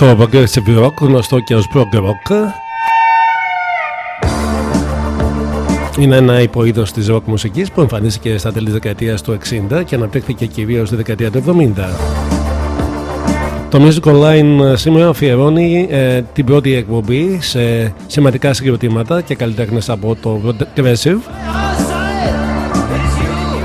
Το Progressive Rock, γνωστό και ως Prog Rock, είναι ένα υποείδος της rock μουσικής που εμφανίστηκε στα τέλη της δεκαετίας του 60 και αναπτύχθηκε κυρίως στη δεκαετία του 70. Το Music Online σήμερα αφιερώνει ε, την πρώτη εκπομπή σε σημαντικά συγκροτήματα και καλλιτέχνες από το Progressive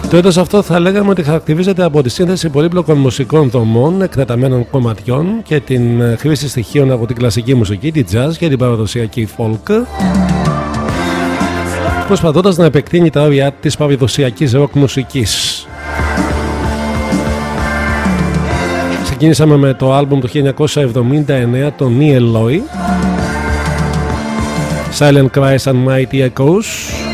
το έτος αυτό θα λέγαμε ότι χαρακτηρίζεται από τη σύνθεση πολύπλοκων μουσικών δομών, εκτεταμένων κομματιών και την ε, χρήση στοιχείων από την κλασική μουσική, τη jazz και την παραδοσιακή folk. Προσπαθώντας να επεκτείνει τα όρια της παραδοσιακής rock μουσικής. Ξεκίνησαμε με το άλμπουμ του 1979 το Neil Loy. Silent Cries and Mighty Echoes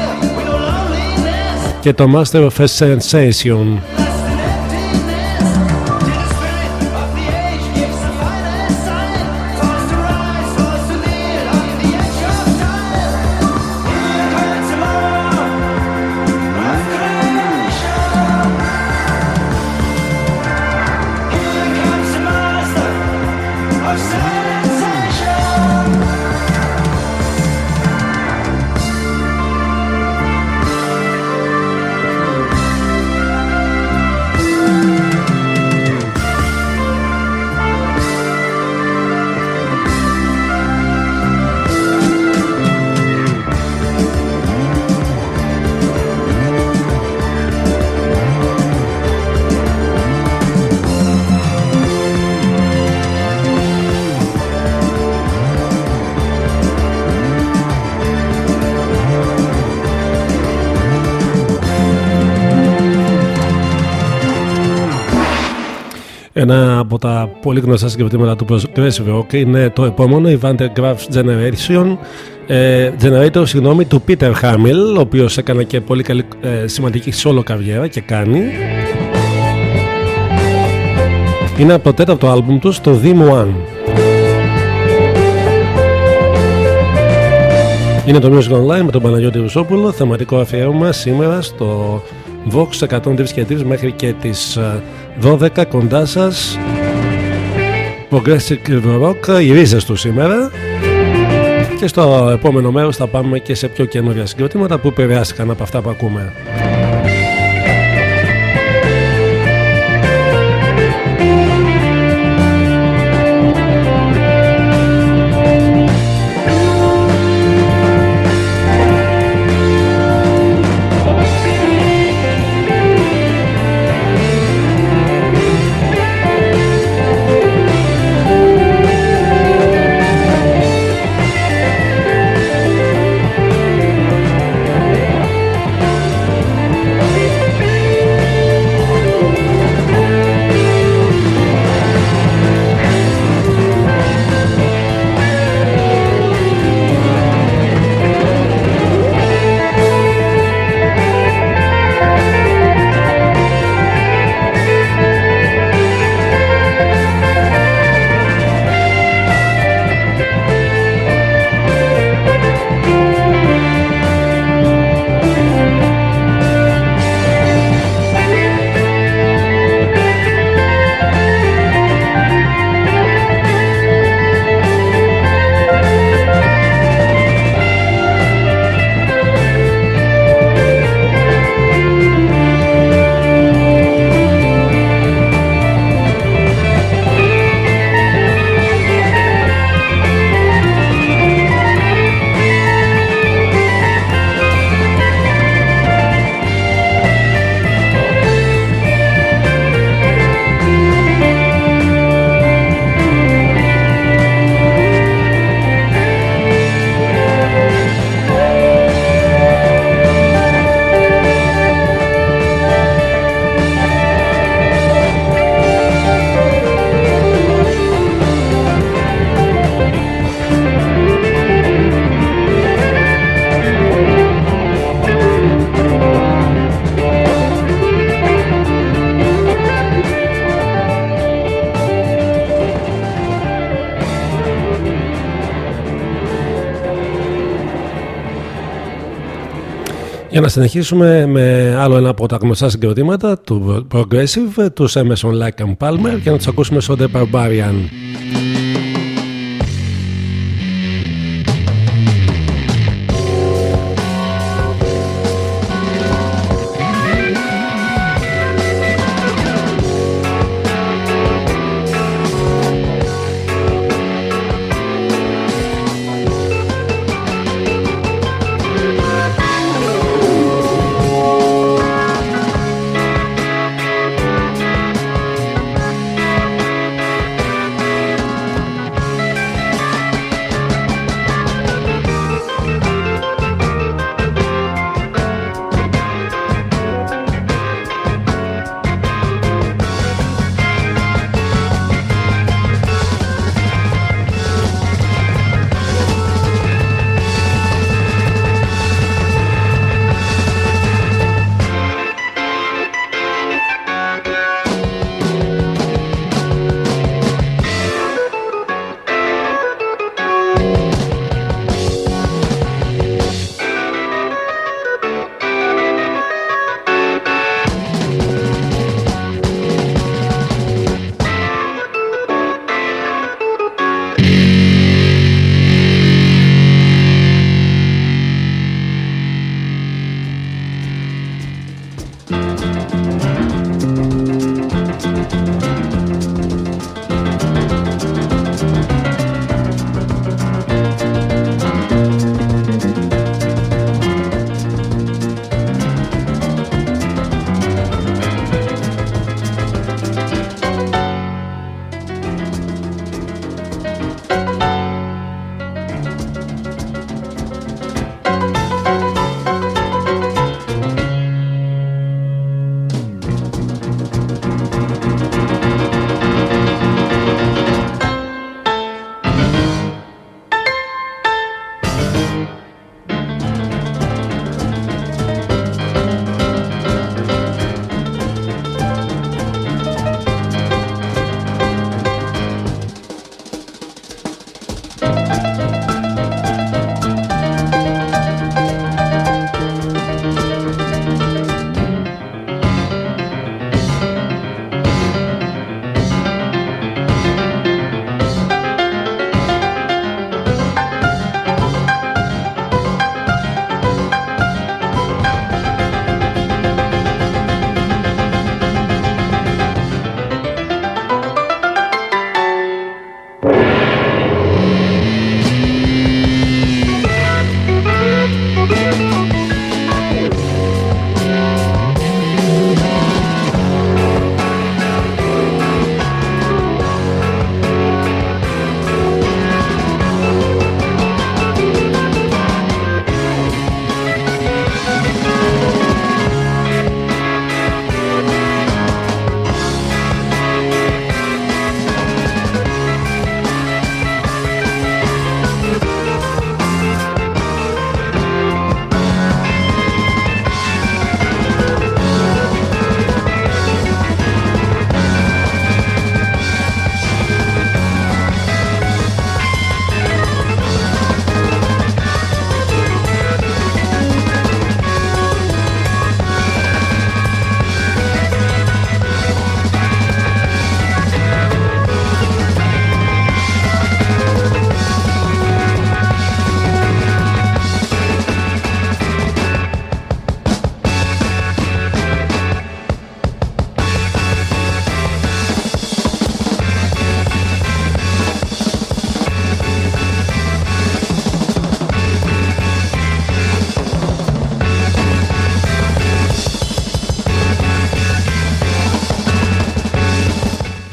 και το Master of a Sensation. Πολύ γνωστά συγκριτήματα του Progressive Rock είναι το επόμενο, η Vandergraaf Generation, ε, Generator συγγνώμη, του Peter Hamill, ο οποίος έκανε και πολύ καλή, ε, σημαντική solo καριέρα και κάνει. Είναι από το τέταρτο άλμπουμ του, το Dim One. Είναι το Music Online με τον Παναγιώτη Ρουσόπουλο, θεματικό αφιέρωμα σήμερα στο Vox 103 και 3 μέχρι και τις 12 κοντά σας Progressive Rock, οι ρίζες του σήμερα και στο επόμενο μέρος θα πάμε και σε πιο καινούργια συγκροτήματα που επηρεάστηκαν από αυτά που ακούμε. Να συνεχίσουμε με άλλο ένα από τα γνωστά συγκροτήματα του Progressive, τους Emerson Lake and Palmer και να τους ακούσουμε στο The Barbarian.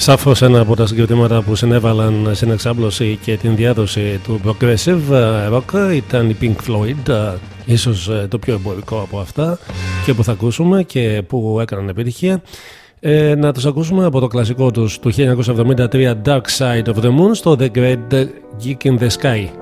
Σαφώς ένα από τα συγκριτήματα που συνέβαλαν στην εξάπλωση και την διάδοση του progressive rock ήταν η Pink Floyd, ίσως το πιο εμπορικό από αυτά και που θα ακούσουμε και που έκαναν επιτυχία. Ε, να τους ακούσουμε από το κλασικό τους του 1973 Dark Side of the Moon στο The Great Geek in the Sky.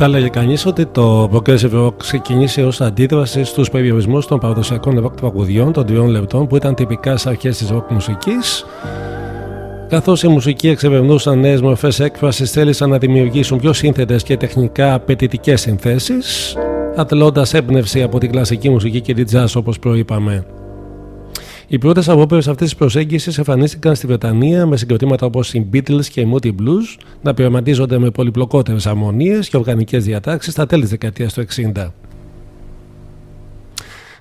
Θα έλεγε κανείς ότι το Progressive Rock ξεκίνησε ως αντίδραση στους περιορισμούς των παραδοσιακών rock τραγουδιών των τριών λεπτών που ήταν τυπικά στις αρχές της rock μουσικής. Καθώς οι μουσικοί εξερευνούσαν νέες μορφές έκφρασης, θέλησαν να δημιουργήσουν πιο σύνθετες και τεχνικά απαιτητικές συνθέσεις, ατελώντας έμπνευση από την κλασική μουσική και την jazz όπως προείπαμε. Οι πρώτες απόπειρες αυτής της προσέγγισης εμφανίστηκαν στη Βρετανία με συγκροτήματα όπως οι Beatles και οι Moody Blues να πειραματίζονται με πολυπλοκότερες αρμονίες και οργανικές διατάξεις στα τέλη της δεκαετίας του 60.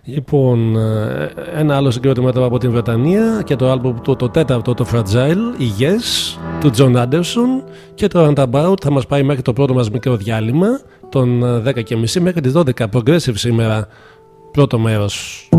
Λοιπόν, ε, ένα άλλο συγκρότημα από την Βρετανία και το άλμπομ του το τέταρτο, το Fragile, η Yes, του John Anderson και το Roundabout θα μας πάει μέχρι το πρώτο μας μικρό διάλειμμα των 10.30 ε, μέχρι τις 12 progressive σήμερα πρώτο μέρος.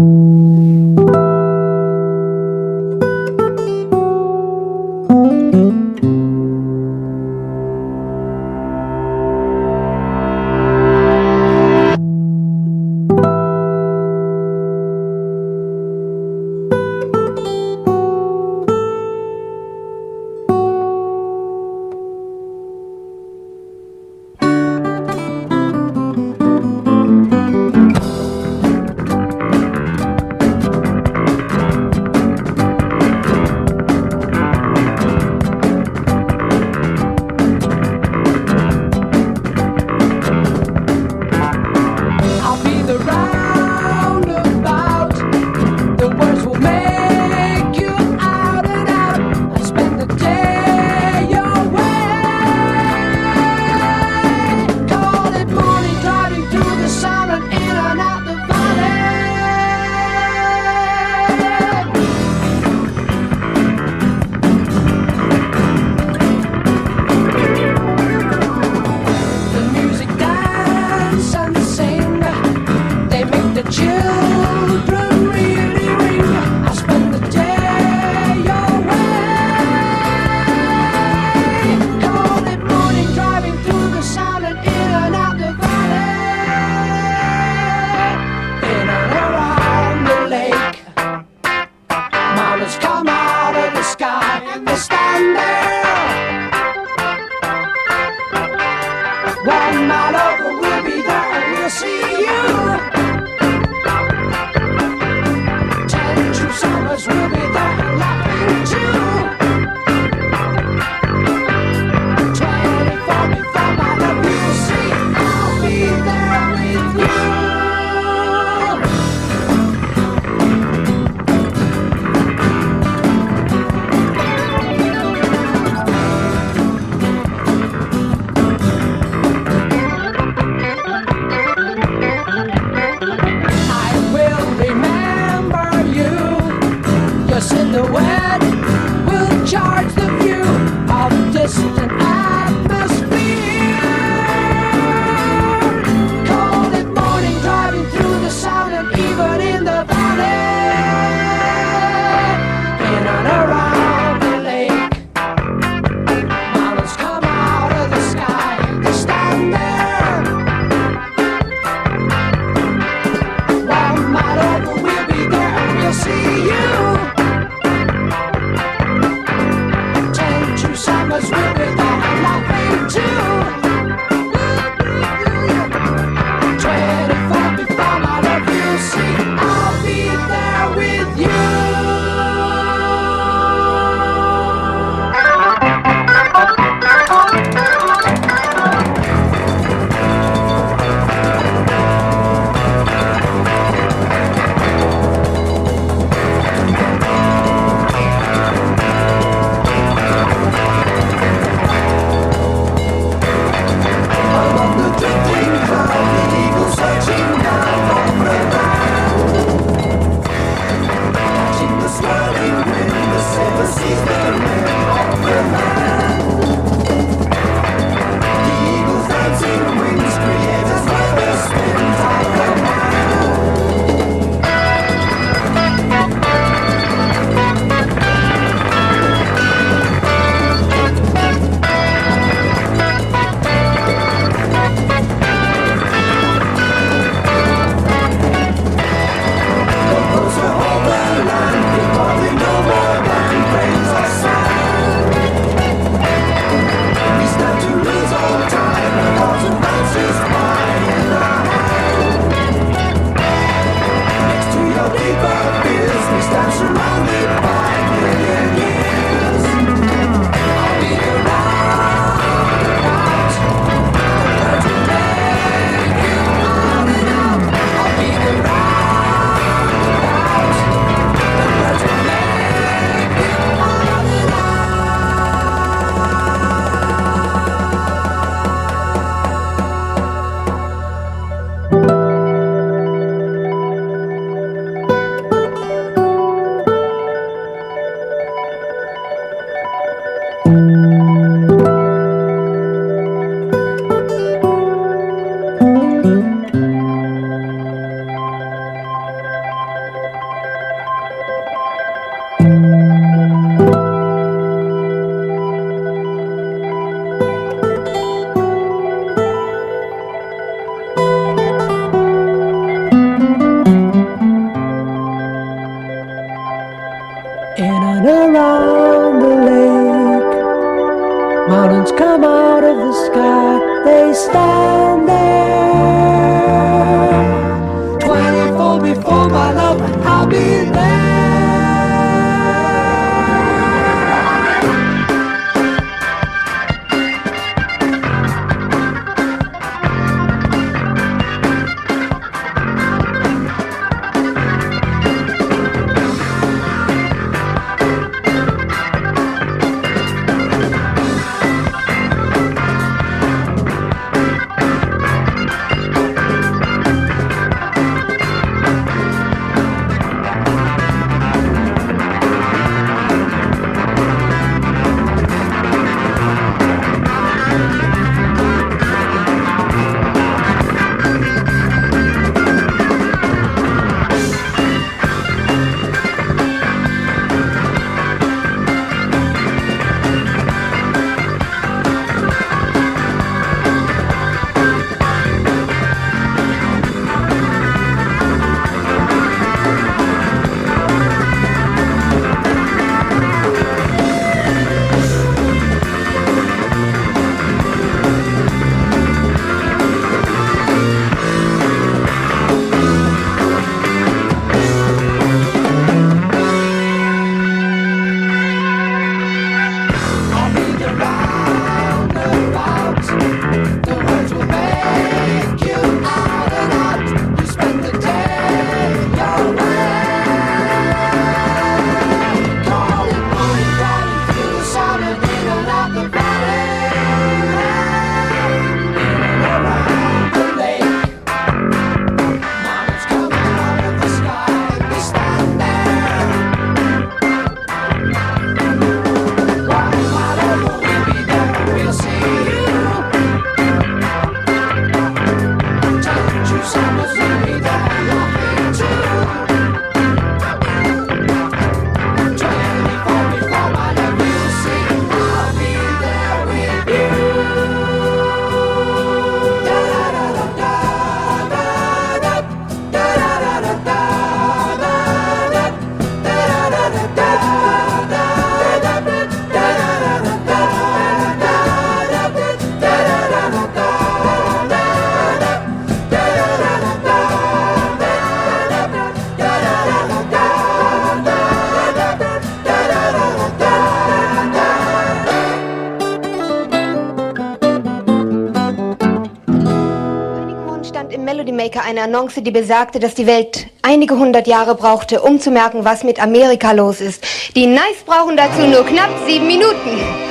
Eine Annonce, die besagte, dass die Welt einige hundert Jahre brauchte, um zu merken, was mit Amerika los ist. Die Nice brauchen dazu nur knapp sieben Minuten.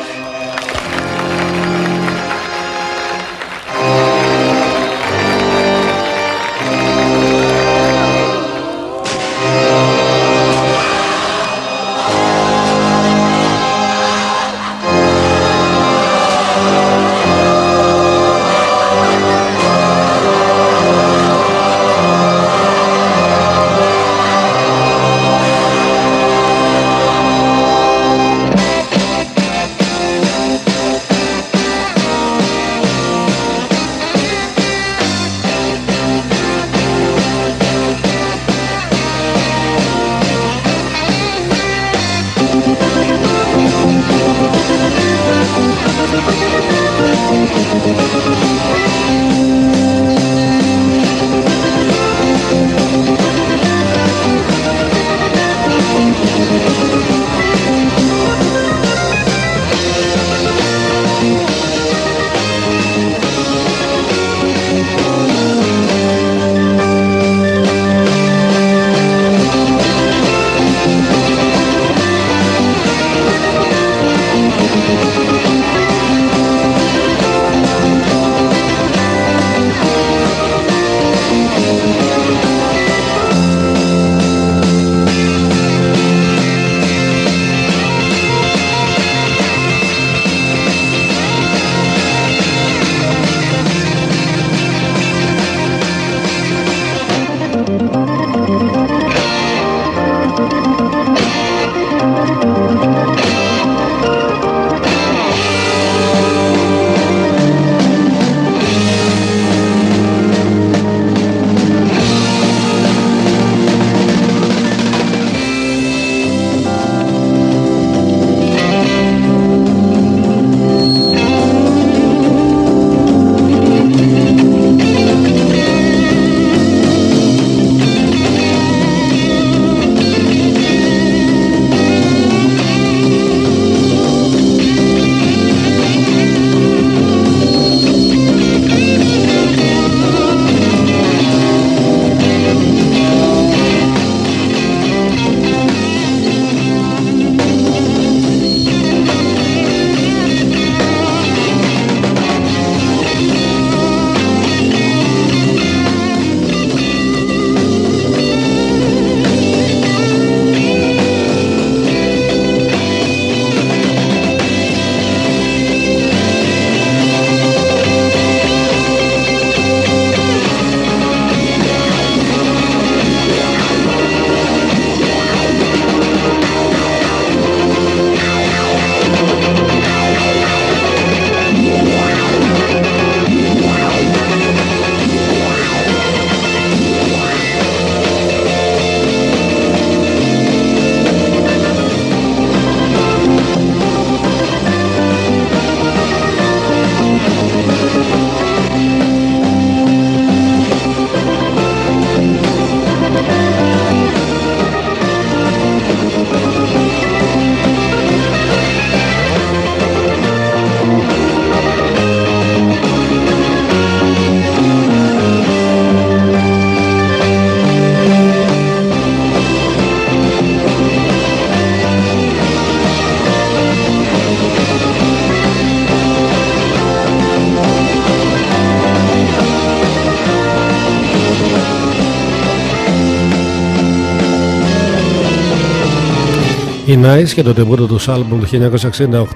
Οι Nice και το τεμπούτο του άλμπουμ του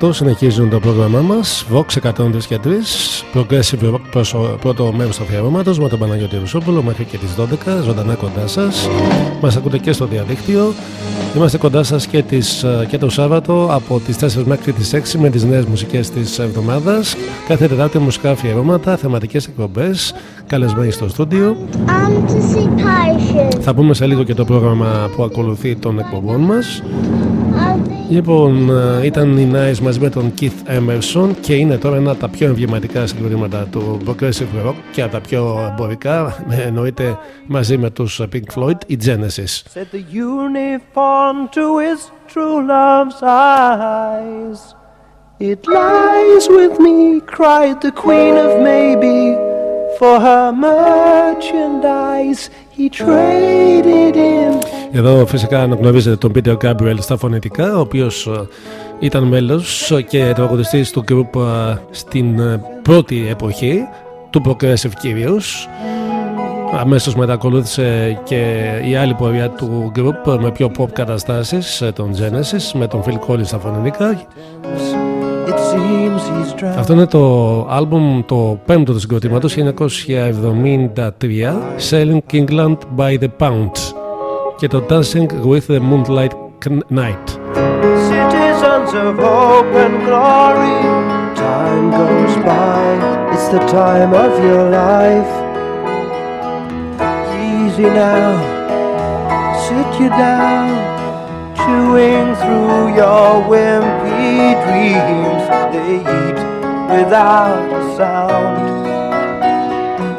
1968 συνεχίζουν το πρόγραμμά μας. Vox 103 και 3. Progressive Rock πρώτο μέρος του αφιερώματος με τον Παναγιώτη Ρουσόπουλο μέχρι και τις 12. Ζωντανά κοντά σας. Μας ακούτε και στο διαδίκτυο. Είμαστε κοντά σας και, και το Σάββατο από τις 4 μέχρι τις 6 με τις νέες μουσικές της εβδομάδας. Κάθε Τετάρτη μουσικά αφιερώματα, θεματικές εκπομπές, καλεσμένοι στο στούντιο. Θα πούμε σε λίγο και το πρόγραμμα που ακολουθεί των εκπομπών μας. Λοιπόν, ε, ήταν η Nice μαζί με τον Keith Emerson και είναι τώρα ένα από τα πιο εμβληματικά συγκροτήματα του Progressive Rock και από τα πιο εμπορικά, εννοείται μαζί με τους Pink Floyd, η Genesis. Said the uniform to his true love's eyes It lies with me, cried the queen of maybe For her merchandise he traded in εδώ φυσικά αναγνωρίζετε τον Peter Gabriel στα φωνητικά, ο οποίος ε, ήταν μέλος και τραγουδιστής του group ε, στην ε, πρώτη εποχή, του Progressive κυρίως. Αμέσως μετά ακολούθησε και η άλλη πορεία του group με πιο pop καταστάσεις, τον Genesis, με τον Phil Collins στα φωνητικά. Αυτό είναι το άλμπουμ το πέμπτο του συγκροτήματος 1973 Selling England by the Pound και το Dancing with the Moonlight Night. Citizens of hope and glory, time goes by, it's the time of your life. Easy now, sit you down, chewing through your wimpy dreams. They eat without a sound,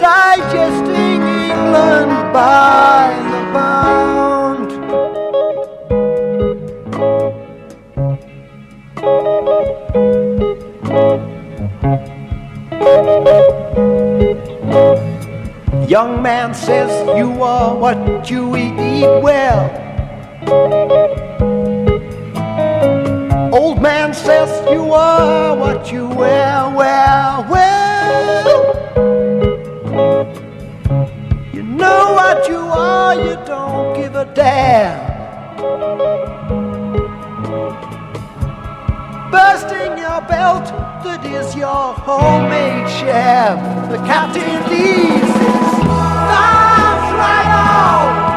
digesting England by the pound. Young man says you are what you eat, well. Old man says you are what you wear, well, well. You know what you are, you don't give a damn. bursting your belt that is your homemade sham. The captain leads fly, right on.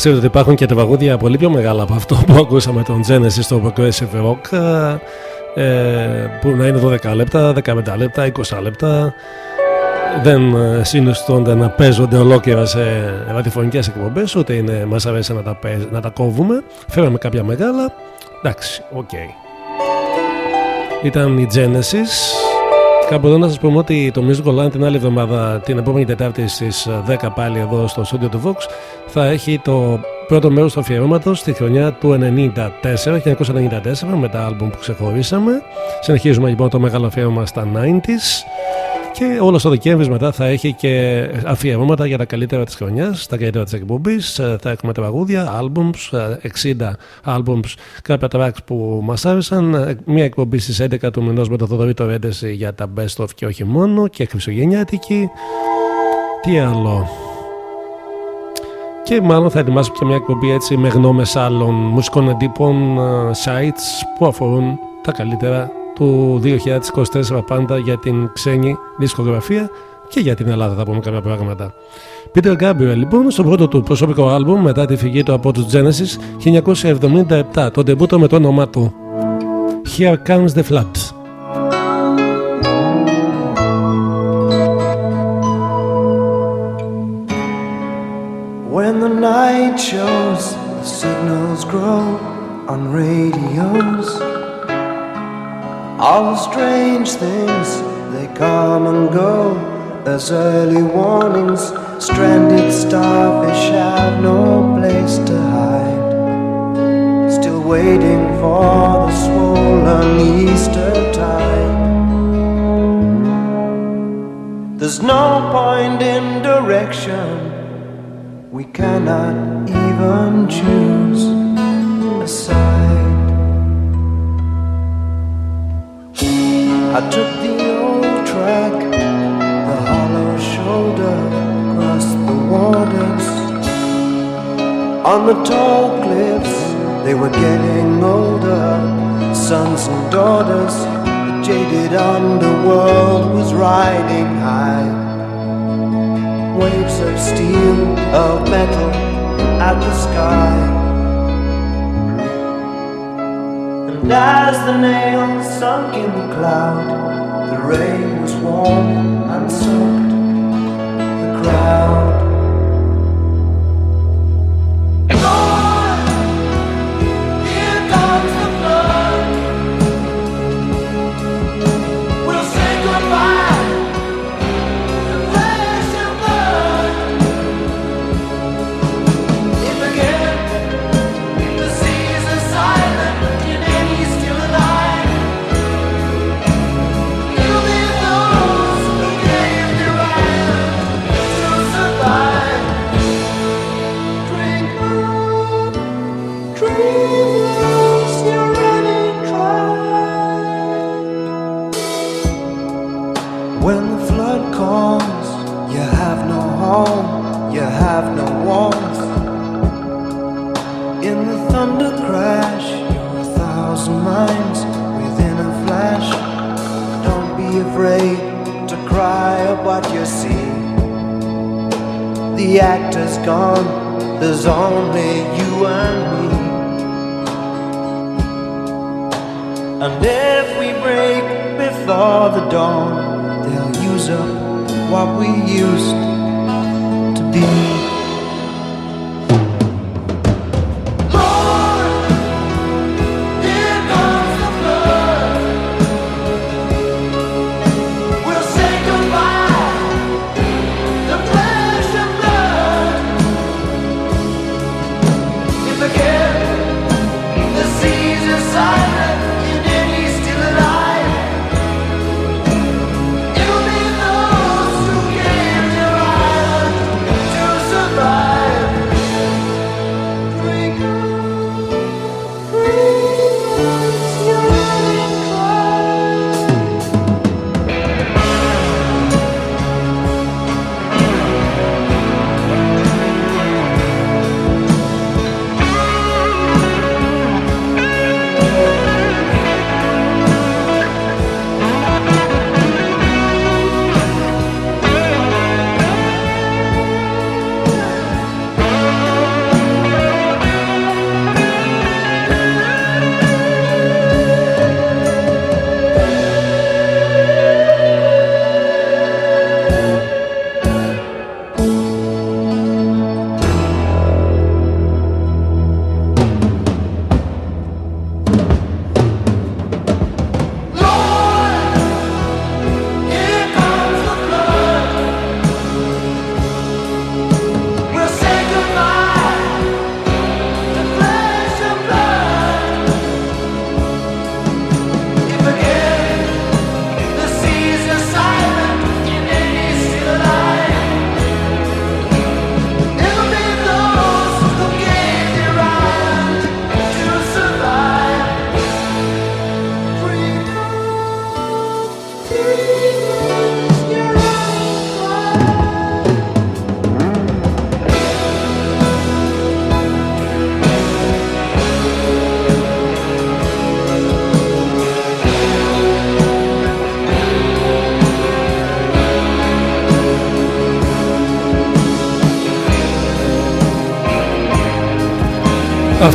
Ξέρετε ότι υπάρχουν και τραγούδια πολύ πιο μεγάλα από αυτό που ακούσαμε των Genesis στο Progressive Rock ε, που να είναι 12 λεπτά, 15 λεπτά, 20 λεπτά. Δεν ε, συνιστώνται να παίζονται ολόκληρα σε ραδιοφωνικές εκπομπές ούτε είναι, μας αρέσει να τα, να τα κόβουμε. Φέραμε κάποια μεγάλα. Εντάξει, OK. Okay. ήταν οι Genesis Κάπου εδώ να σας πούμε ότι το Music Online την άλλη εβδομάδα, την επόμενη Τετάρτη στις 10 πάλι εδώ στο στούντιο του Vox, θα έχει το πρώτο μέρος του αφιερώματος στη χρονιά του 1994, 1994 με τα άλμπουμ που ξεχωρίσαμε. Συνεχίζουμε λοιπόν το μεγάλο αφιέρωμα στα 90s. Και όλο ο Δεκέμβρη μετά θα έχει και αφιερώματα για τα καλύτερα της χρονιάς, τα καλύτερα της εκπομπής. Ε, θα έχουμε τραγούδια, albums, 60 ε, albums, κάποια tracks που μας άρεσαν. Ε, μία εκπομπή στις 11 του μηνός με το Θοδωρή το Ρέντεση για τα best of και όχι μόνο και χριστουγεννιάτικη. Τι άλλο. Και μάλλον θα ετοιμάσω και μια εκπομπή έτσι με γνώμες άλλων μουσικών εντύπων sites που αφορούν τα καλύτερα του 2024 πάντα για την ξένη δισκογραφία και για την Ελλάδα θα πούμε κάποια πράγματα. Peter Gabriel λοιπόν στο πρώτο του προσωπικό άλμπουμ μετά τη φυγή του από τους Genesis 1977 το ντεμπούτο με το όνομά του Here Comes the Flood. When the night shows the signals grow on radios All the strange things, they come and go as early warnings. Stranded starfish have no place to hide. Still waiting for the swollen Easter tide. There's no point in direction, we cannot even choose a side. I took the old track, the hollow shoulder, the waters. On the tall cliffs, they were getting older, sons and daughters. The jaded underworld was riding high. Waves of steel, of metal, at the sky. And as the nail sunk in the cloud, the rain was warm and soaked the crowd.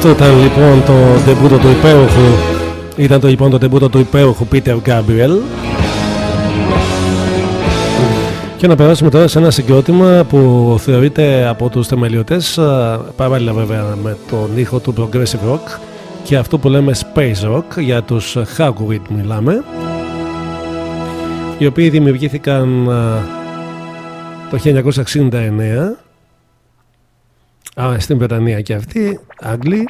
Αυτό ήταν λοιπόν το τεμπούτο του υπέροχου. Ήταν το λοιπόν το τεμπούτο του υπέροχου Peter Gabriel. Και να περάσουμε τώρα σε ένα συγκρότημα που θεωρείται από τους θεμελιωτές παράλληλα βέβαια με τον ήχο του Progressive Rock και αυτό που λέμε Space Rock για τους Hagrid μιλάμε οι οποίοι δημιουργήθηκαν το 1969 Α, στην Βρετανία και αυτή, Άγγλοι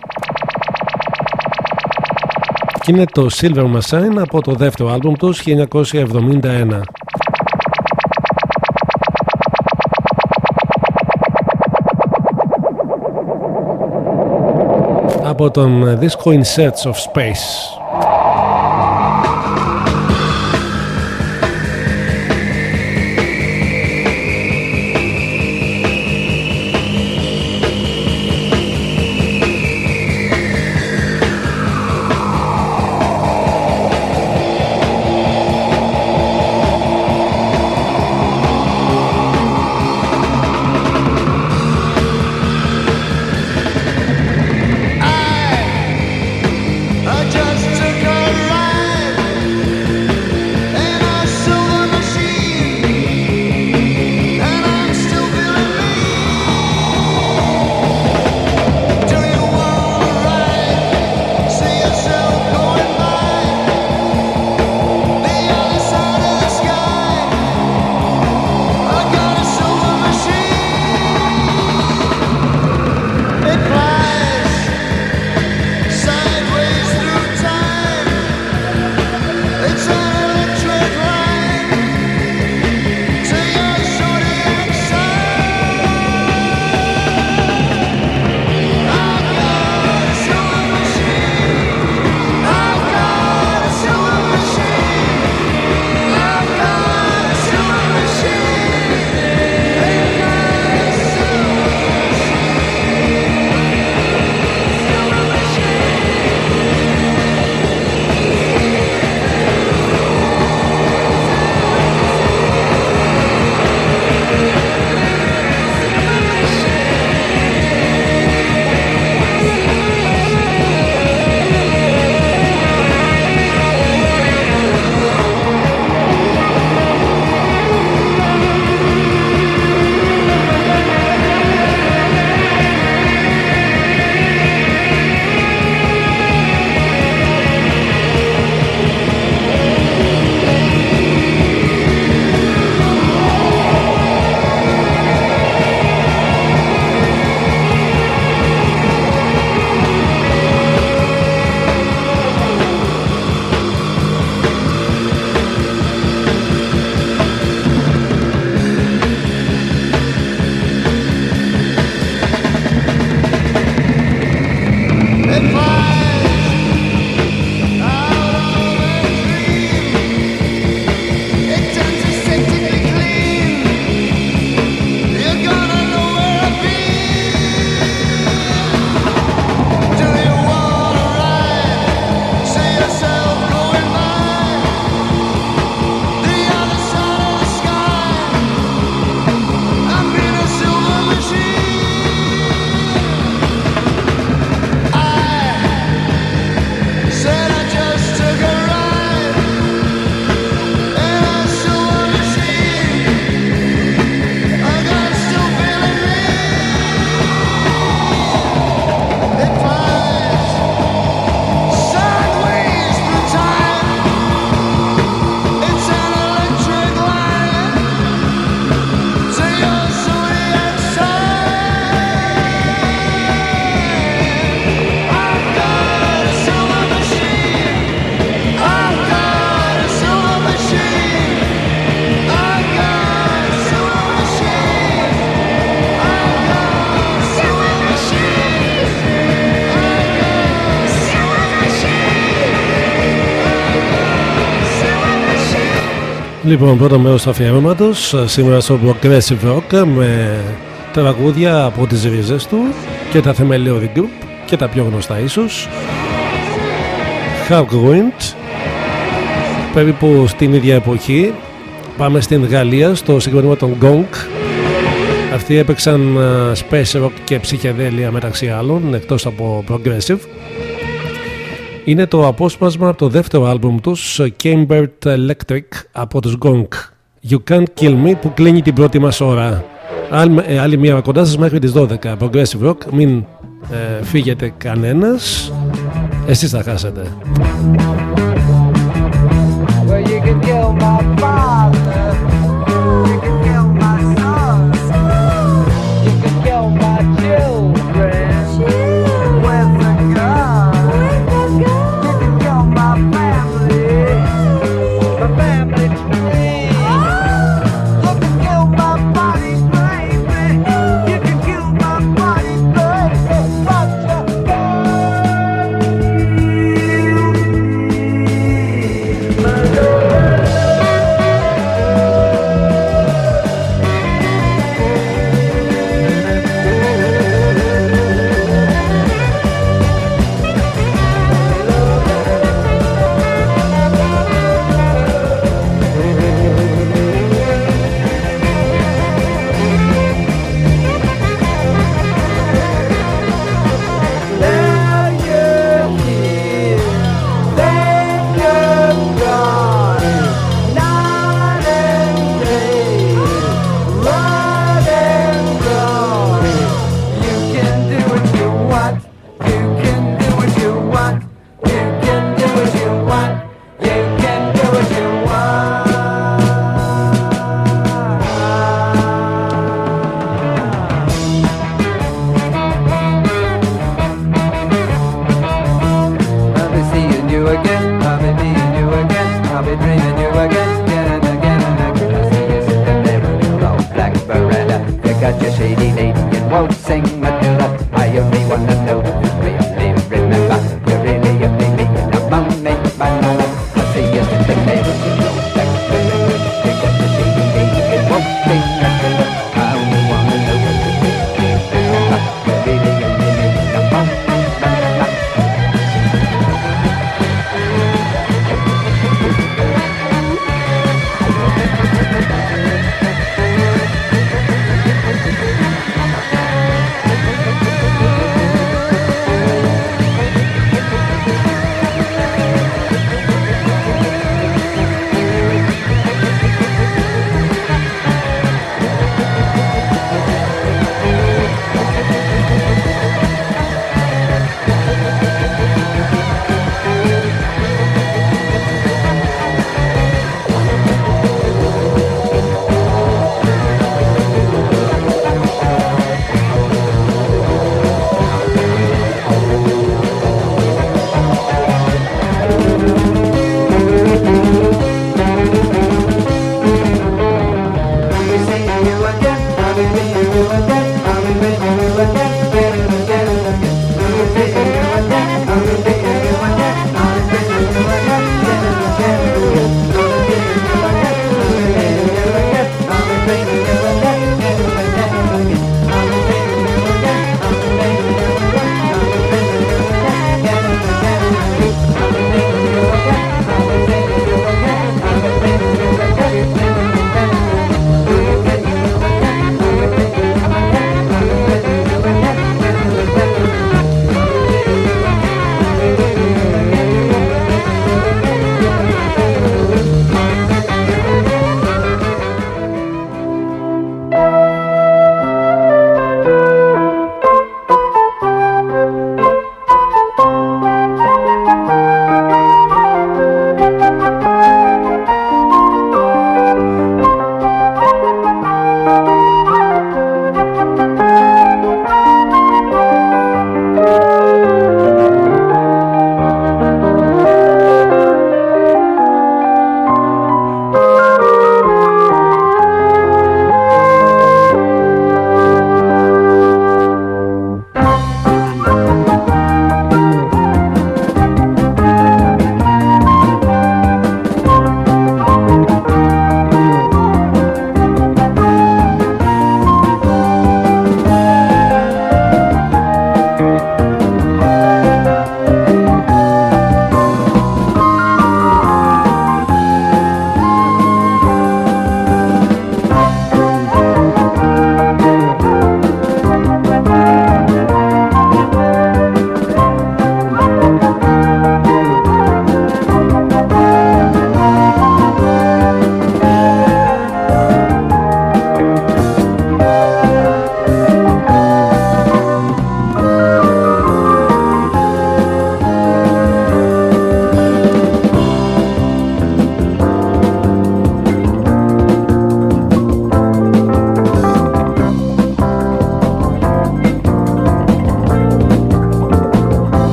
και είναι το Silver Machine από το δεύτερο άλμπουμ τους 1971 από τον δίσκο In Search of Space Λοιπόν, πρώτο μέρος του αφιέρωματο σήμερα στο Progressive Rock με τραγούδια από τις ρίζες του και τα θεμελιώδη group και τα πιο γνωστά ίσως. Hawk Wind. Περίπου στην ίδια εποχή πάμε στην Γαλλία στο συγκρότημα των Gong Αυτοί έπαιξαν space rock και ψυχεδέλεια μεταξύ άλλων εκτός από progressive. Είναι το απόσπασμα από το δεύτερο άλμπουμ τους Cambert Electric από τους Gong. You Can't Kill Me που κλείνει την πρώτη μας ώρα. Άλλη, ε, άλλη μία κοντά σας μέχρι τις 12 Progressive Rock Μην ε, φύγετε κανένας. Εσείς θα χάσετε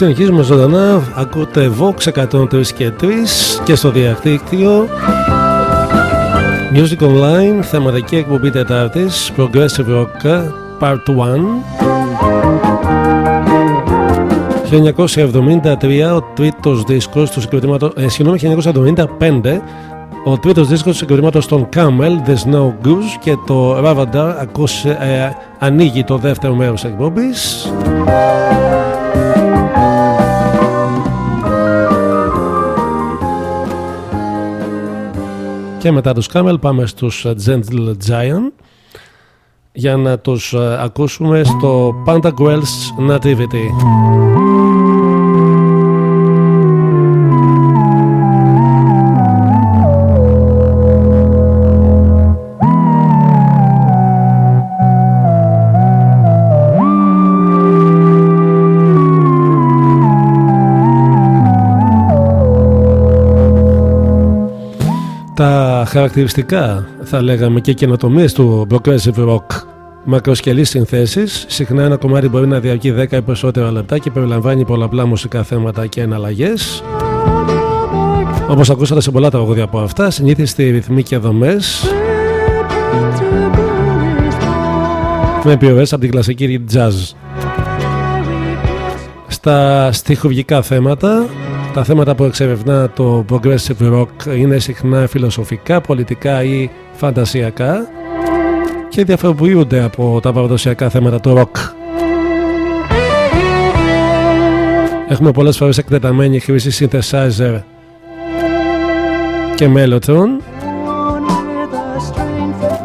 Συνεχίζουμε ζωντανά, ακούτε Vox 103 και 3 και στο διαδίκτυο. Music Online, θεματική εκπομπή Τετάρτης, Progressive Rock Part 1 1973 ο τρίτος δίσκος του συγκροτήματος, ε, συγγνώμη 1975 ο τρίτος δίσκος του συγκροτήματος των Camel, The Snow Goose και το Ravadar ε, ανοίγει το δεύτερο μέρος εκπομπής Και μετά τους Camel πάμε στους Gentle Giant για να τους ε, ακούσουμε στο Panda Girls Nativity. Τα χαρακτηριστικά θα λέγαμε και καινοτομίες του progressive rock μακροσκελή συνθέσεις. Συχνά ένα κομμάτι μπορεί να διαρκεί 10 ή περισσότερα λεπτά και περιλαμβάνει πολλαπλά μουσικά θέματα και εναλλαγές. Όπως ακούσατε σε πολλά τραγούδια από αυτά, συνήθιστη ρυθμοί και δομές. Με επιρροές από την κλασική jazz. Στα στοιχουργικά θέματα τα θέματα που εξερευνά το progressive rock είναι συχνά φιλοσοφικά, πολιτικά ή φαντασιακά και διαφοροποιούνται από τα παραδοσιακά θέματα του rock. Έχουμε πολλές φορές εκτεταμένη χρήση synthesizer και mellotron.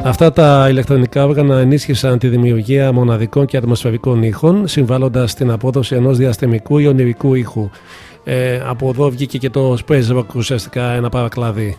Αυτά τα ηλεκτρονικά όργανα ενίσχυσαν τη δημιουργία μοναδικών και ατμοσφαιρικών ήχων, συμβάλλοντας στην απόδοση ενός διαστημικού ή ονειρικού ήχου. Ε, από εδώ βγήκε και το Space Rock ουσιαστικά ένα παρακλάδι.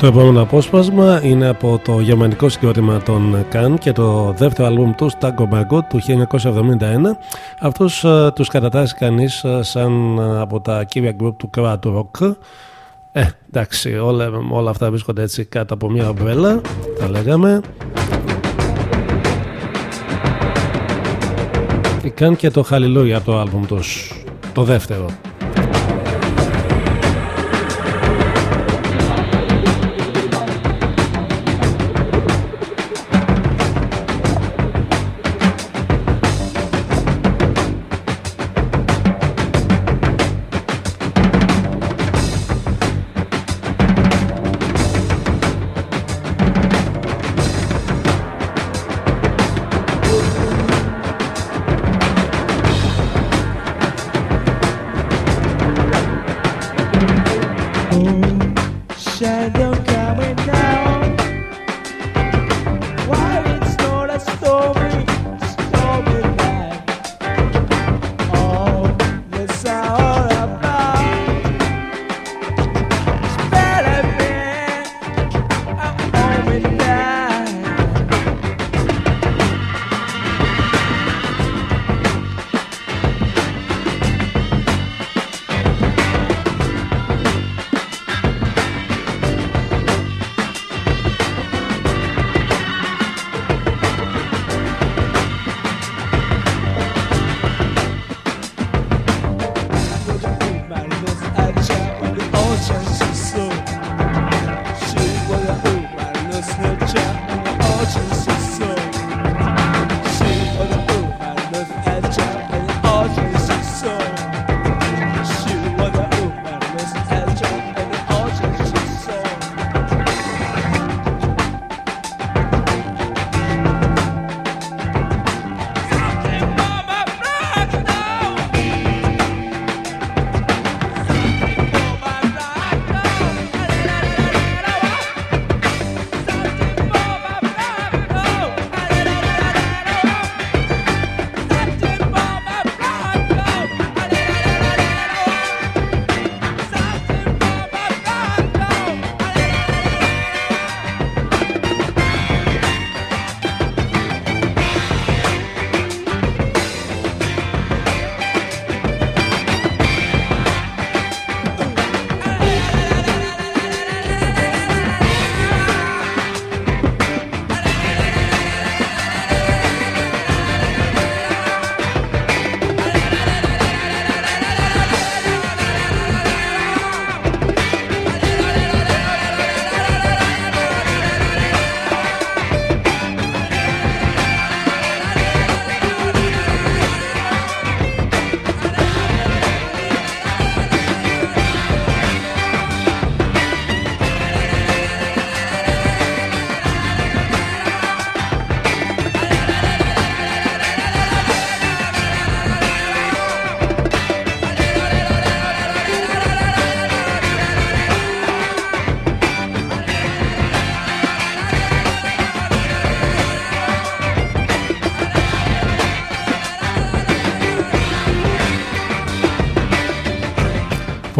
Το επόμενο απόσπασμα είναι από το γερμανικό συγκρότημα των Καν και το δεύτερο άλμπουμ τους Stanko Margot του 1971. Αυτούς uh, τους κατατάσσει κανείς uh, σαν uh, από τα κύρια group του Crowd Rock. Ε, εντάξει, όλα, όλα αυτά βρίσκονται έτσι κάτω από μια ομπρέλα, τα λέγαμε. Η Καν και το Hallelujah από το άλμπουμ τους, το δεύτερο.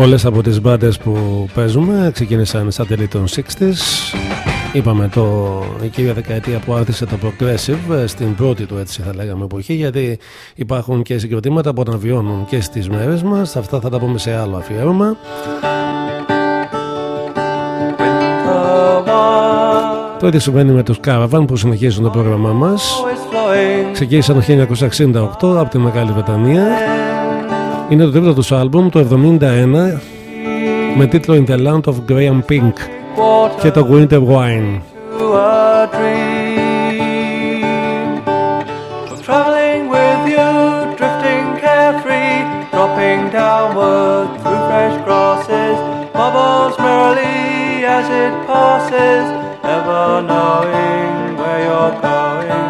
Όλες από τις μπάντες που παίζουμε ξεκίνησαν στα τέλη των 60s. Είπαμε το, η κύρια δεκαετία που άρχισε το Progressive στην πρώτη του έτσι θα λέγαμε εποχή γιατί υπάρχουν και συγκροτήματα που αναβιώνουν και στις μέρες μας. Αυτά θα τα πούμε σε άλλο αφιέρωμα. Το ίδιο συμβαίνει με τους Caravan που συνεχίζουν το πρόγραμμά μας. Ξεκίνησαν το 1968 από τη Μεγάλη Βρετανία είναι το τρίτο του άλμπουμ το 71 με τίτλο In the Land of Graham Pink και το Winter Wine. dropping downward through fresh grasses, bubbles merrily as it passes, never knowing where you're going.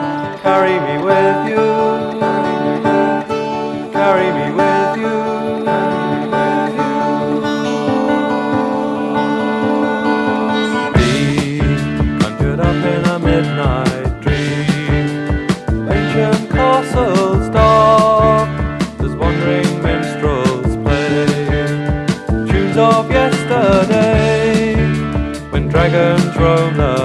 thrown up.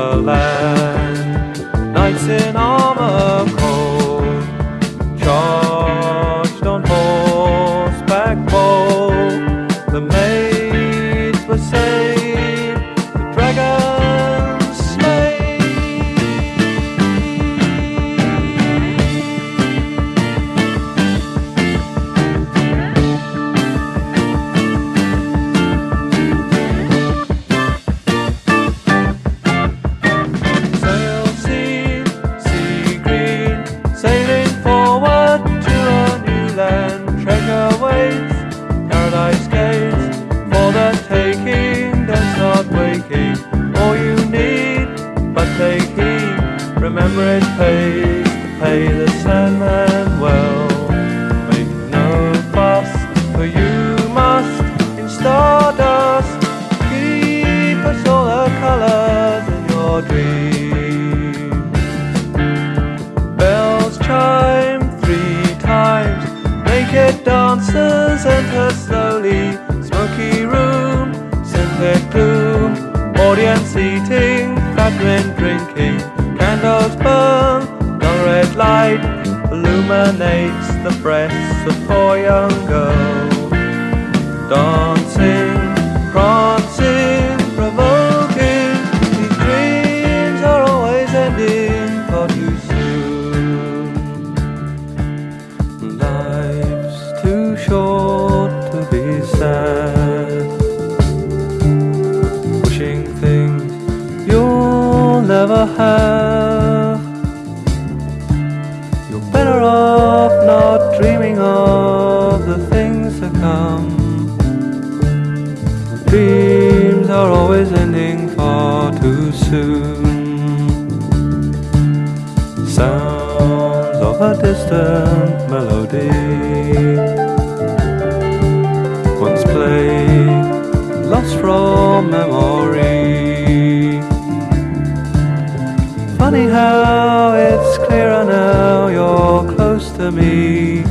Light illuminates the breasts of poor young girls dancing, prancing, provoking. These dreams are always ending far too soon. Life's too short to be sad, wishing things you'll never have. Distant melody. Once played, lost from memory. Funny how it's clearer now you're close to me.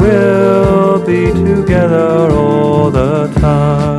We'll be together all the time.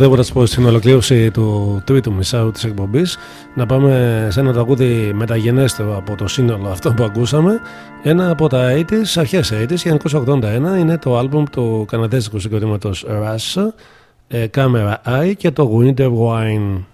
Και οδεύοντα προ την ολοκλήρωση του τρίτου μισάου της εκπομπής, να πάμε σε ένα τραγούδι μεταγενέστερο από το σύνολο αυτό που ακούσαμε. Ένα από τα 80s, αρχές 80s, 1981, είναι το άλμπουμ του καναδέζικου συγκροτήματος Rush, ε, Camera Eye και το Winter Wine.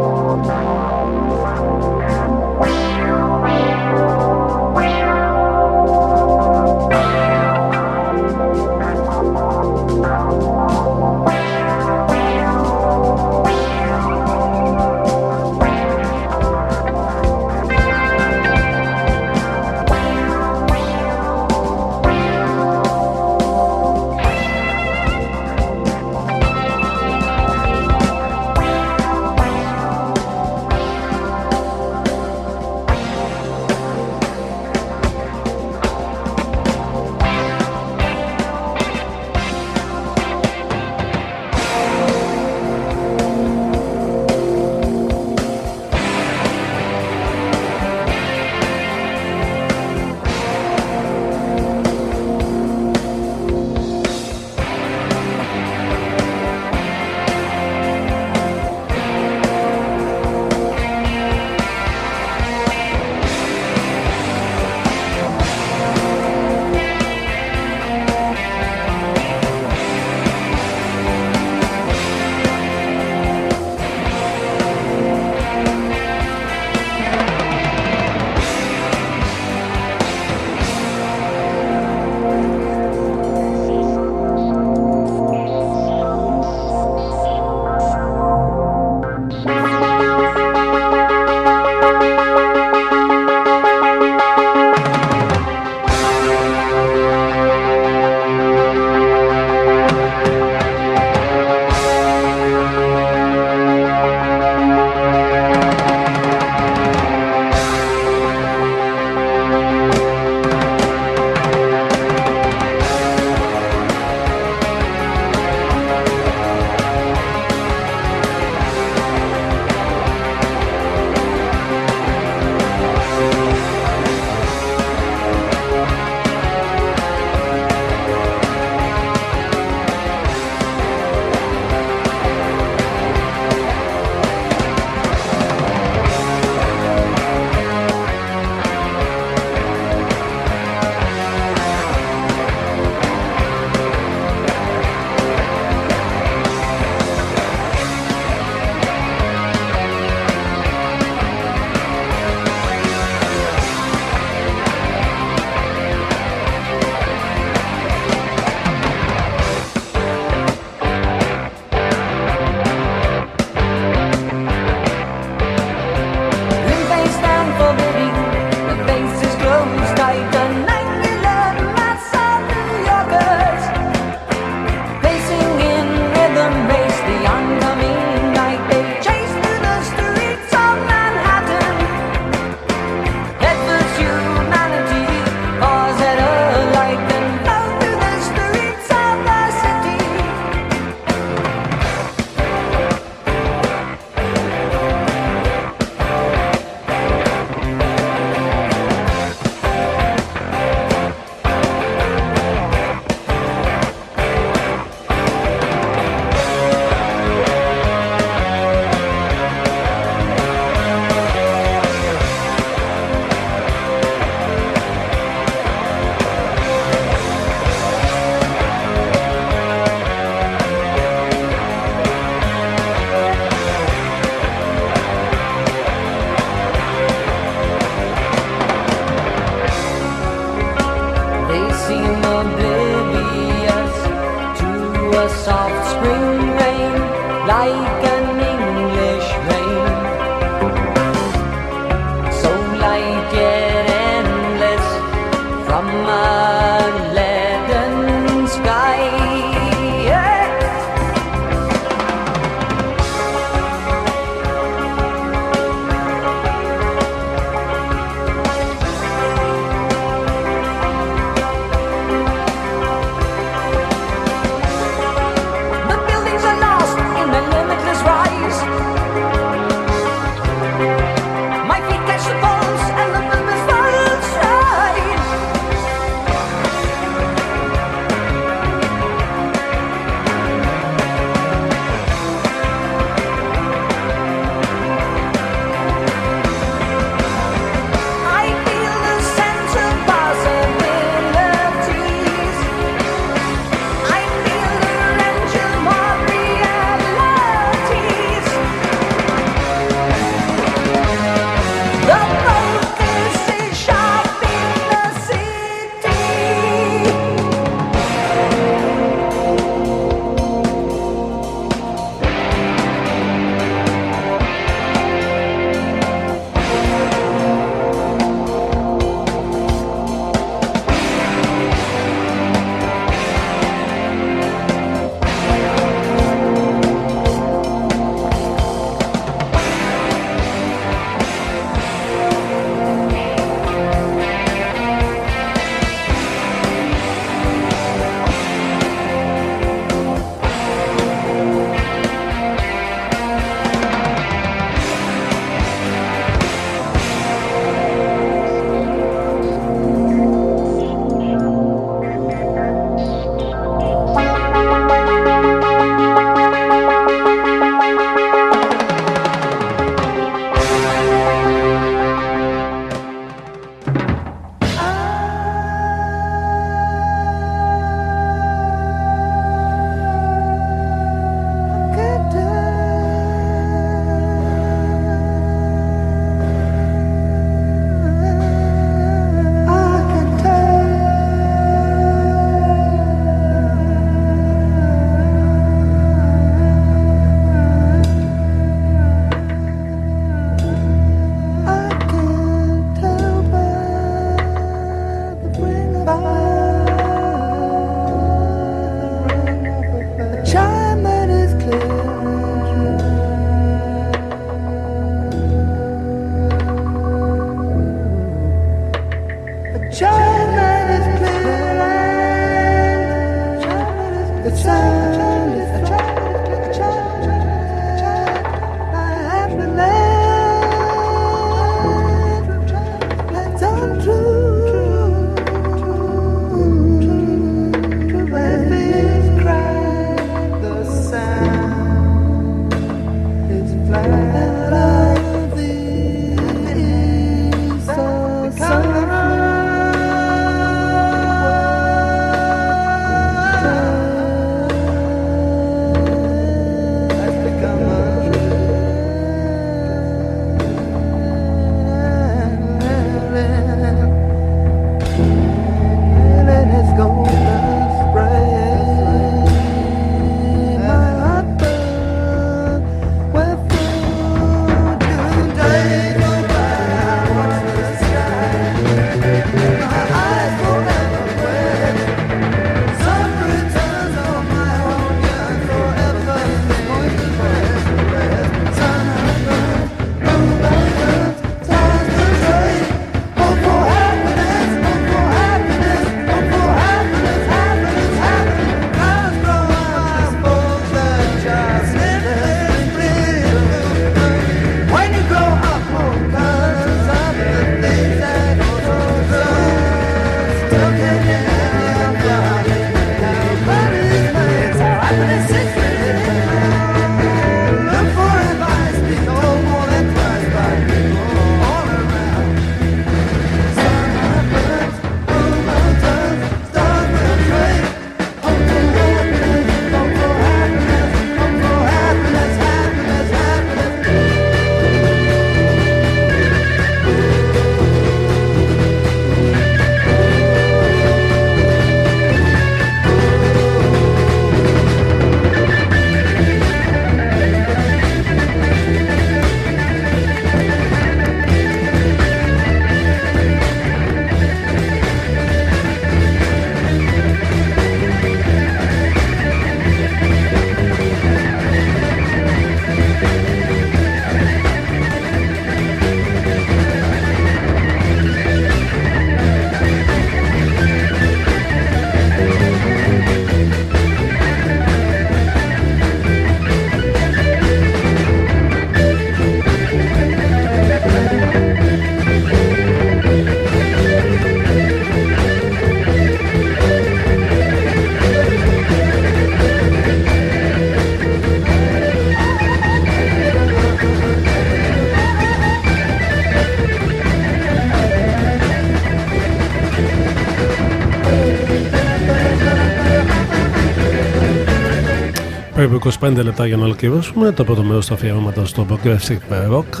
Περίπου 25 λεπτά για να ολοκληρώσουμε το πρώτο μέρος του αφιερώματος στο Progressive Rock.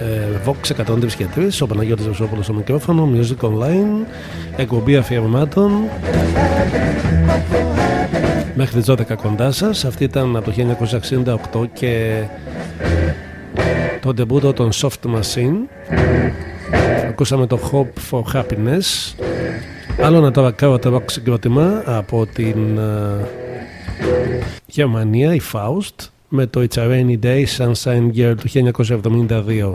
Ε, Vox 103 και 3, ο Παναγιώτης Βεσόπουλο στο μικρόφωνο, Music Online, εκπομπή αφιερωμάτων. Μέχρι τις 12 κοντά σας. Αυτή ήταν από το 1968 και το ντεμπούτο των Soft Machine. Ακούσαμε το Hope for Happiness. Άλλο ένα τώρα Carrot Rock συγκρότημα από την Γερμανία, η Faust, με το It's a Rainy Day Sunshine Girl του 1972.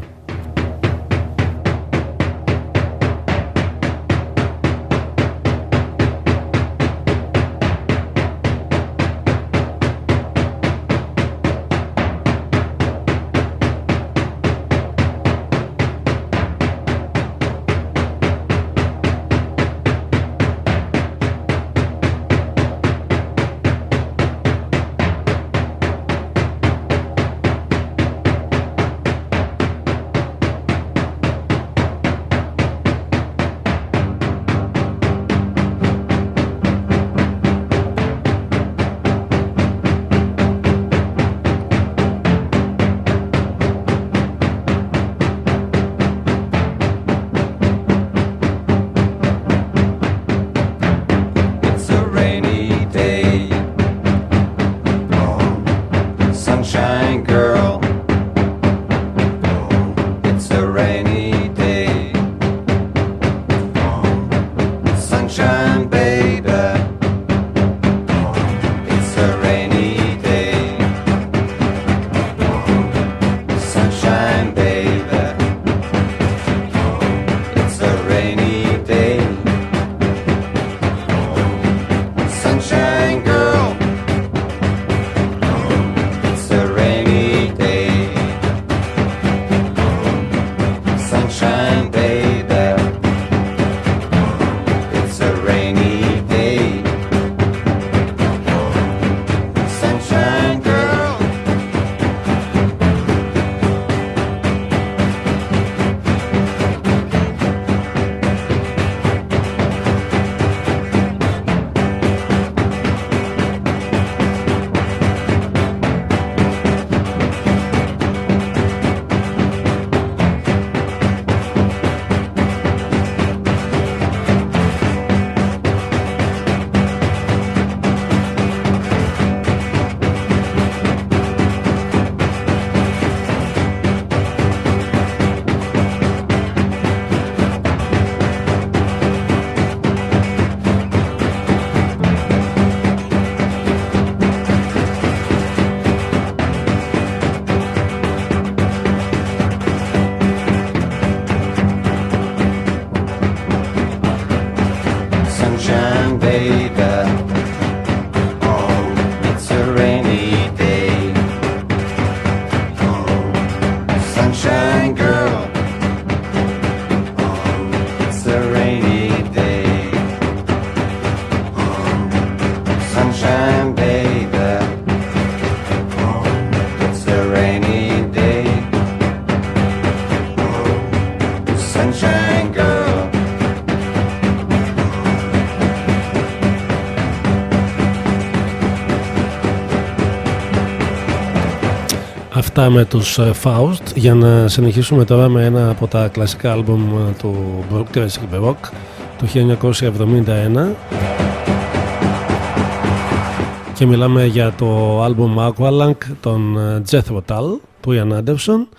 Αυτά με τους ε, Faust. Για να συνεχίσουμε τώρα με ένα από τα κλασικά άλμπουμ ε, του Progressive Rock του 1971 και μιλάμε για το άλμπουμ Aqualung των ε, Jethro Tull του Ian Anderson.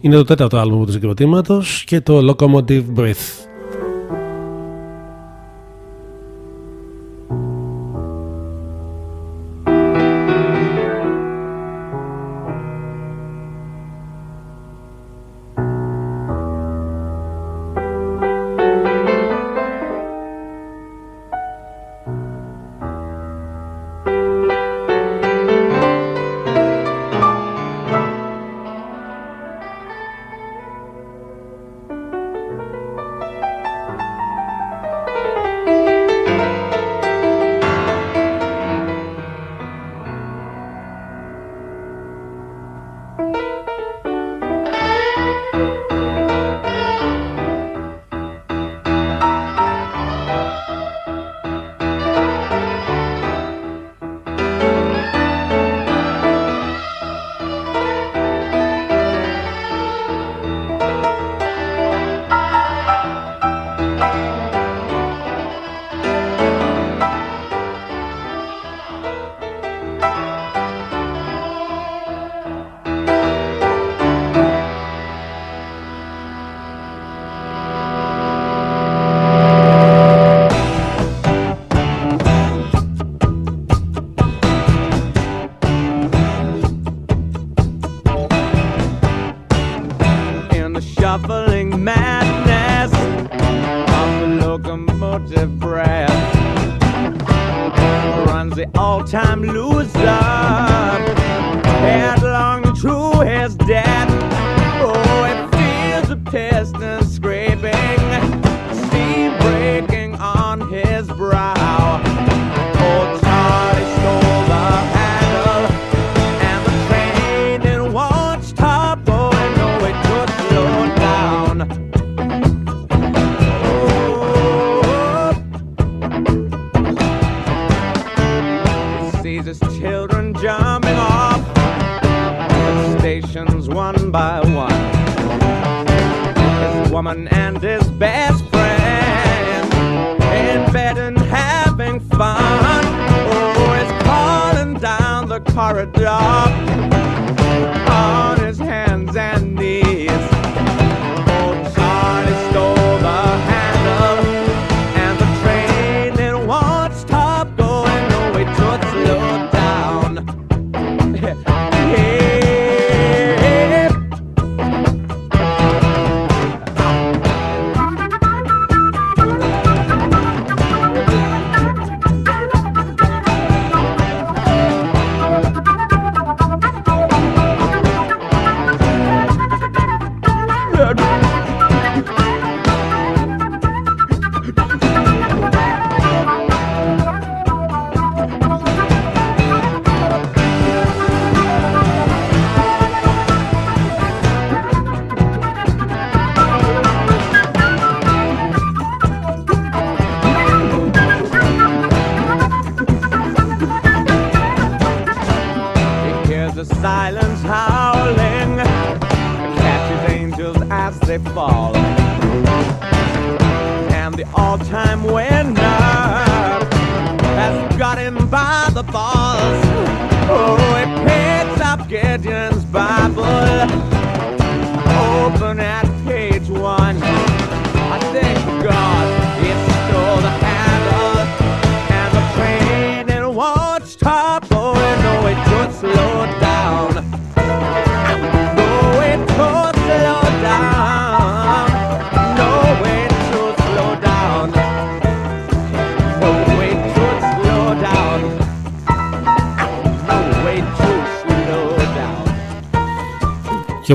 Είναι το τέταρτο άλμπουμ του συγκροτήματος και το Locomotive Breath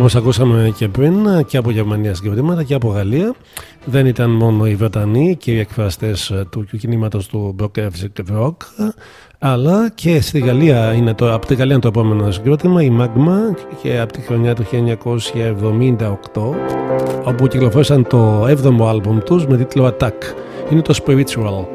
Όπως ακούσαμε και πριν και από Γερμανία συγκροτήματα και από Γαλλία δεν ήταν μόνο οι Βρετανοί και οι εκφραστές του κινήματος του Progressive Rock αλλά και στη Γαλλία είναι το, από τη Γαλλία είναι το επόμενο συγκρότημα η Magma και από τη χρονιά του 1978 όπου κυκλοφόρησαν το 7ο άλμπουμ τους με τίτλο Attack. Είναι το Spiritual.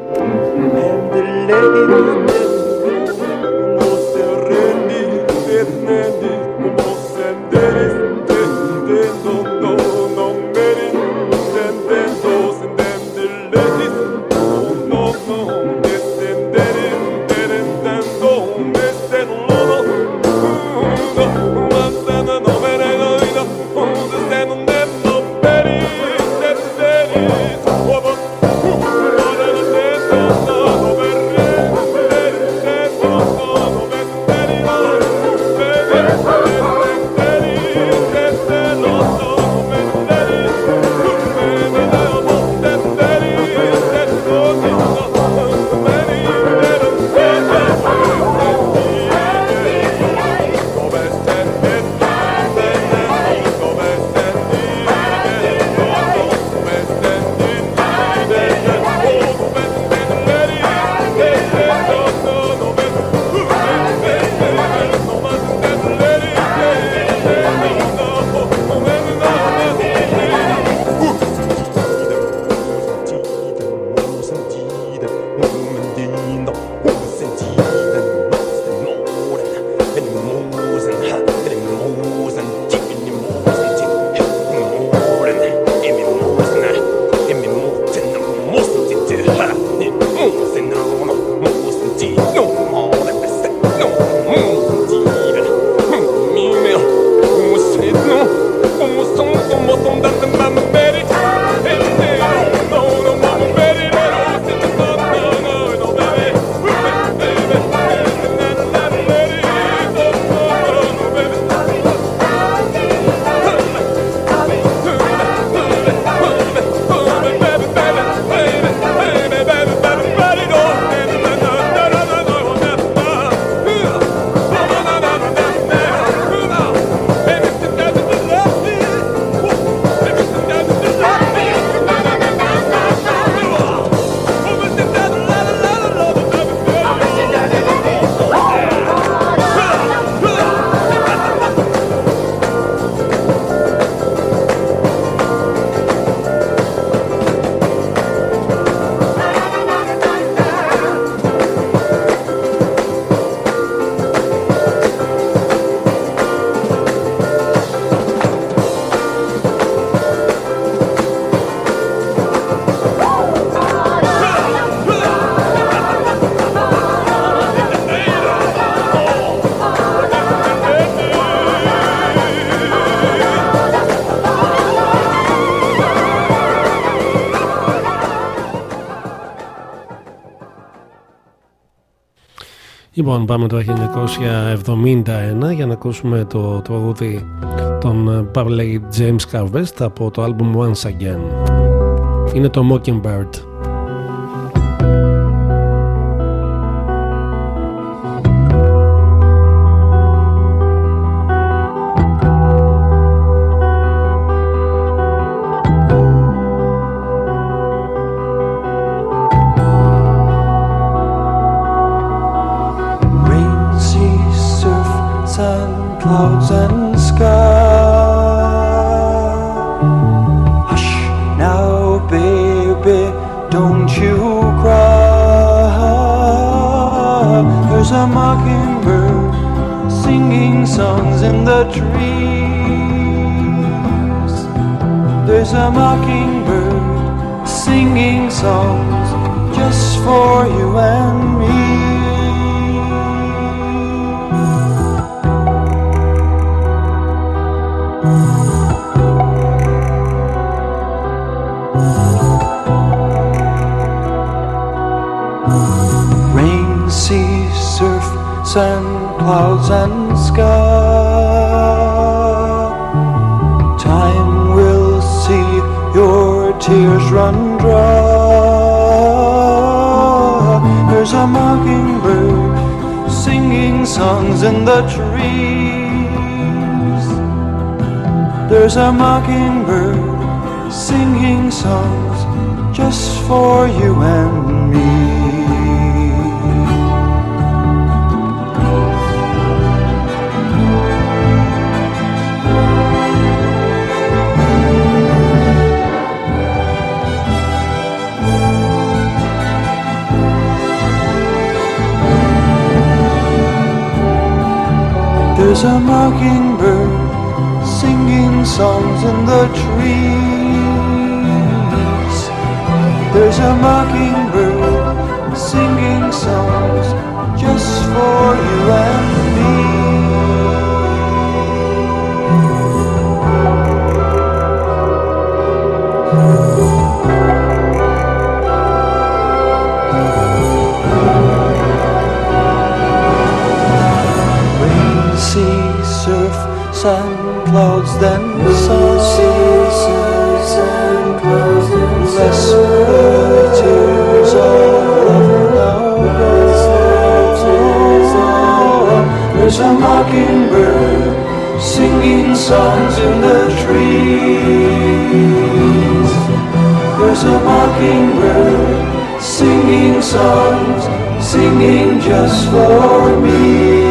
Λοιπόν, πάμε το 1971 για να ακούσουμε το τραγούδι των Pavley James Harvest από το album Once Again. Είναι το Mockingbird. trees. There's a mockingbird singing songs just for you and me. Rain, sea, surf, sand, clouds, and There's a mockingbird singing songs in the trees. There's a mockingbird singing songs just for you and me. There's a mockingbird singing songs in the trees. There's a mockingbird singing songs just for you and sun, clouds, then There's a mockingbird singing songs in the trees. There's a mockingbird singing songs, singing just for me.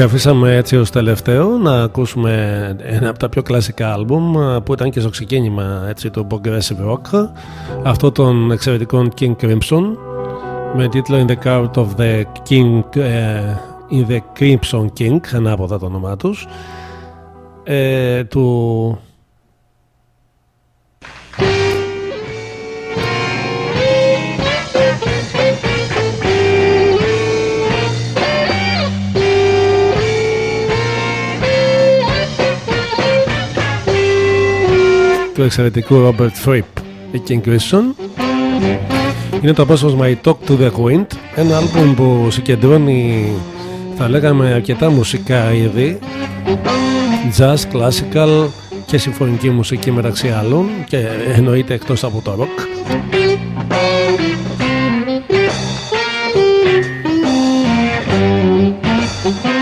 Και αφήσαμε έτσι ως τελευταίο να ακούσουμε ένα από τα πιο κλασικά άλμπουμ που ήταν και στο ξεκίνημα έτσι, του Progressive Rock. Αυτό των εξαιρετικών King Crimson με τίτλο In the Court of the King In the Crimson King ανάποδα το όνομά τους ε, του του εξαιρετικού Robert Fripp. Η King Crimson είναι το απόσπασμα I Talk to the Wind ένα άλμπουμ που συγκεντρώνει θα λέγαμε αρκετά μουσικά είδη jazz, classical και συμφωνική μουσική μεταξύ άλλων και εννοείται εκτός από το rock. Concrete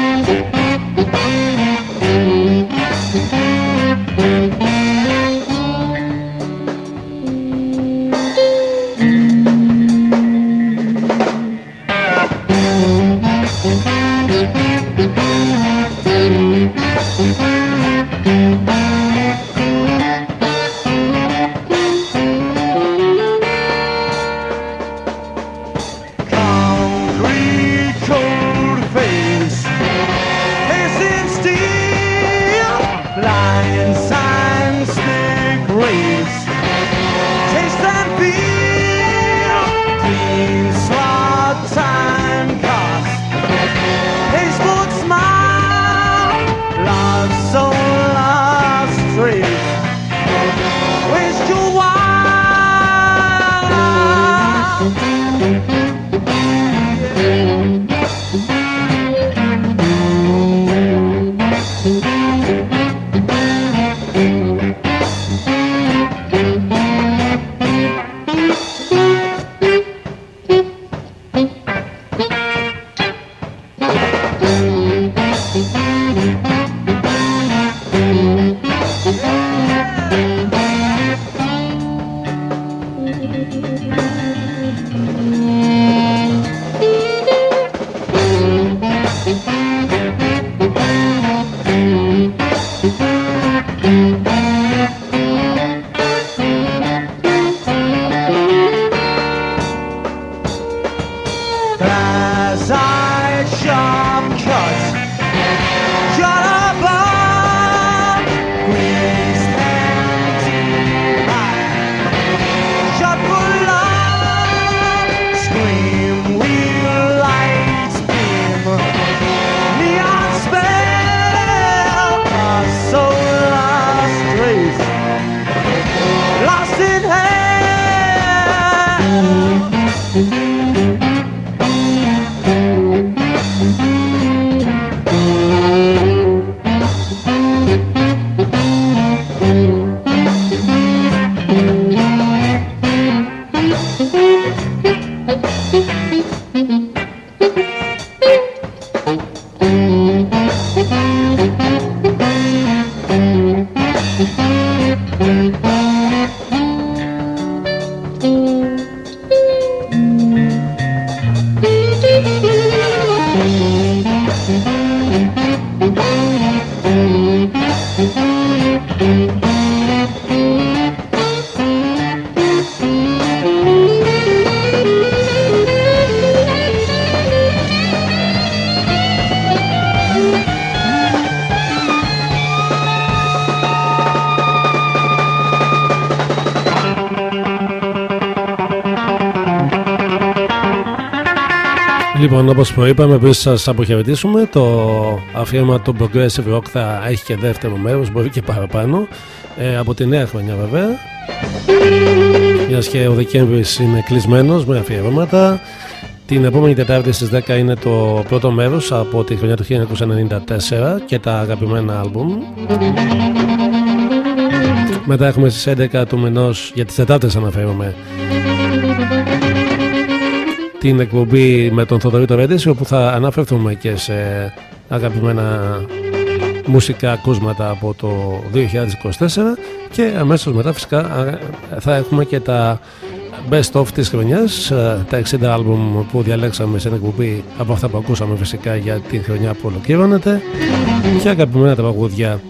Λοιπόν, όπως προείπαμε, πριν σας αποχαιρετήσουμε, το αφιέρωμα του Progressive Rock θα έχει και δεύτερο μέρος, μπορεί και παραπάνω, ε, από τη νέα χρονιά βέβαια. Μιας και ο Δεκέμβρης είναι κλεισμένος με αφιερώματα. Την επόμενη Τετάρτη στις 10 είναι το πρώτο μέρος από τη χρονιά του 1994 και τα αγαπημένα άλμπουμ. Μετά έχουμε στις 11 του μηνός για τις Τετάρτες αναφέρομαι την εκπομπή με τον Θοδωρή Ρέντεση όπου θα αναφερθούμε και σε αγαπημένα μουσικά ακούσματα από το 2024 και αμέσως μετά φυσικά θα έχουμε και τα best of της χρονιάς ε, τα 60 άλμπουμ που διαλέξαμε σε εκπομπή από αυτά που ακούσαμε φυσικά για τη χρονιά που ολοκληρώνεται. Και αγαπημένα τα παγούδια.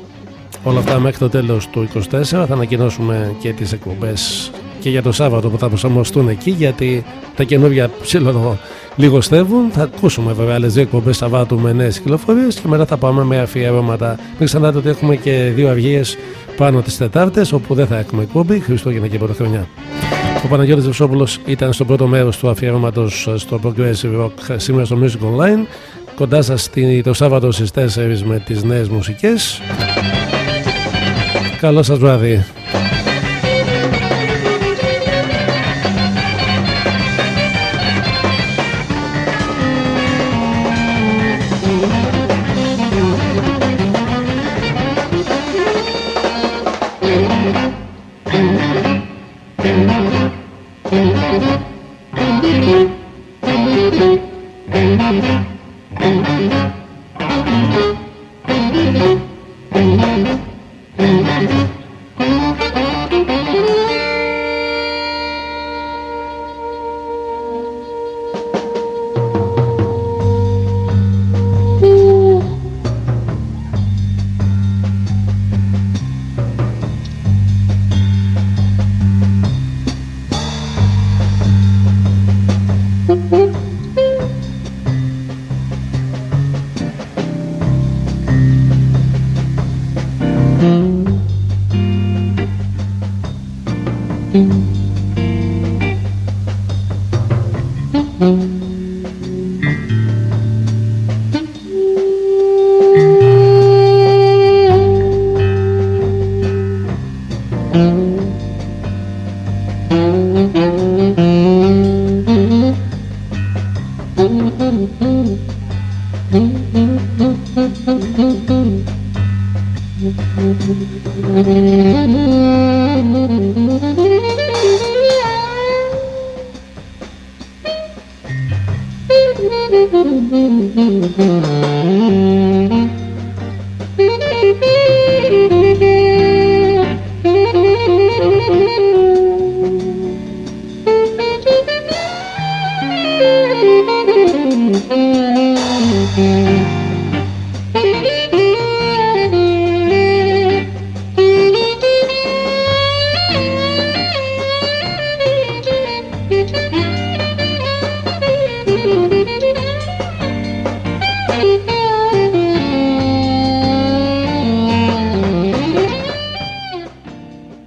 Όλα αυτά μέχρι το τέλος του 24 θα ανακοινώσουμε και τις εκπομπές και για το Σάββατο που θα προσαρμοστούν εκεί γιατί τα καινούργια ψήλωνο λιγοστεύουν. Θα ακούσουμε βέβαια άλλες δύο εκπομπές Σαββάτου με νέες κυκλοφορίες και μετά θα πάμε με αφιέρωματα. Μην ξεχνάτε ότι έχουμε και δύο αυγίες πάνω τις Τετάρτες όπου δεν θα έχουμε εκπομπή Χριστούγεννα και Πρωτοχρονιά. Ο Παναγιώτης Βεσόπουλος ήταν στο πρώτο μέρος του αφιέρωματος στο Progressive Rock σήμερα στο Music Online κοντά σας το Σάββατο στις 4 με τις νέες μουσικές Καλό σας βράδυ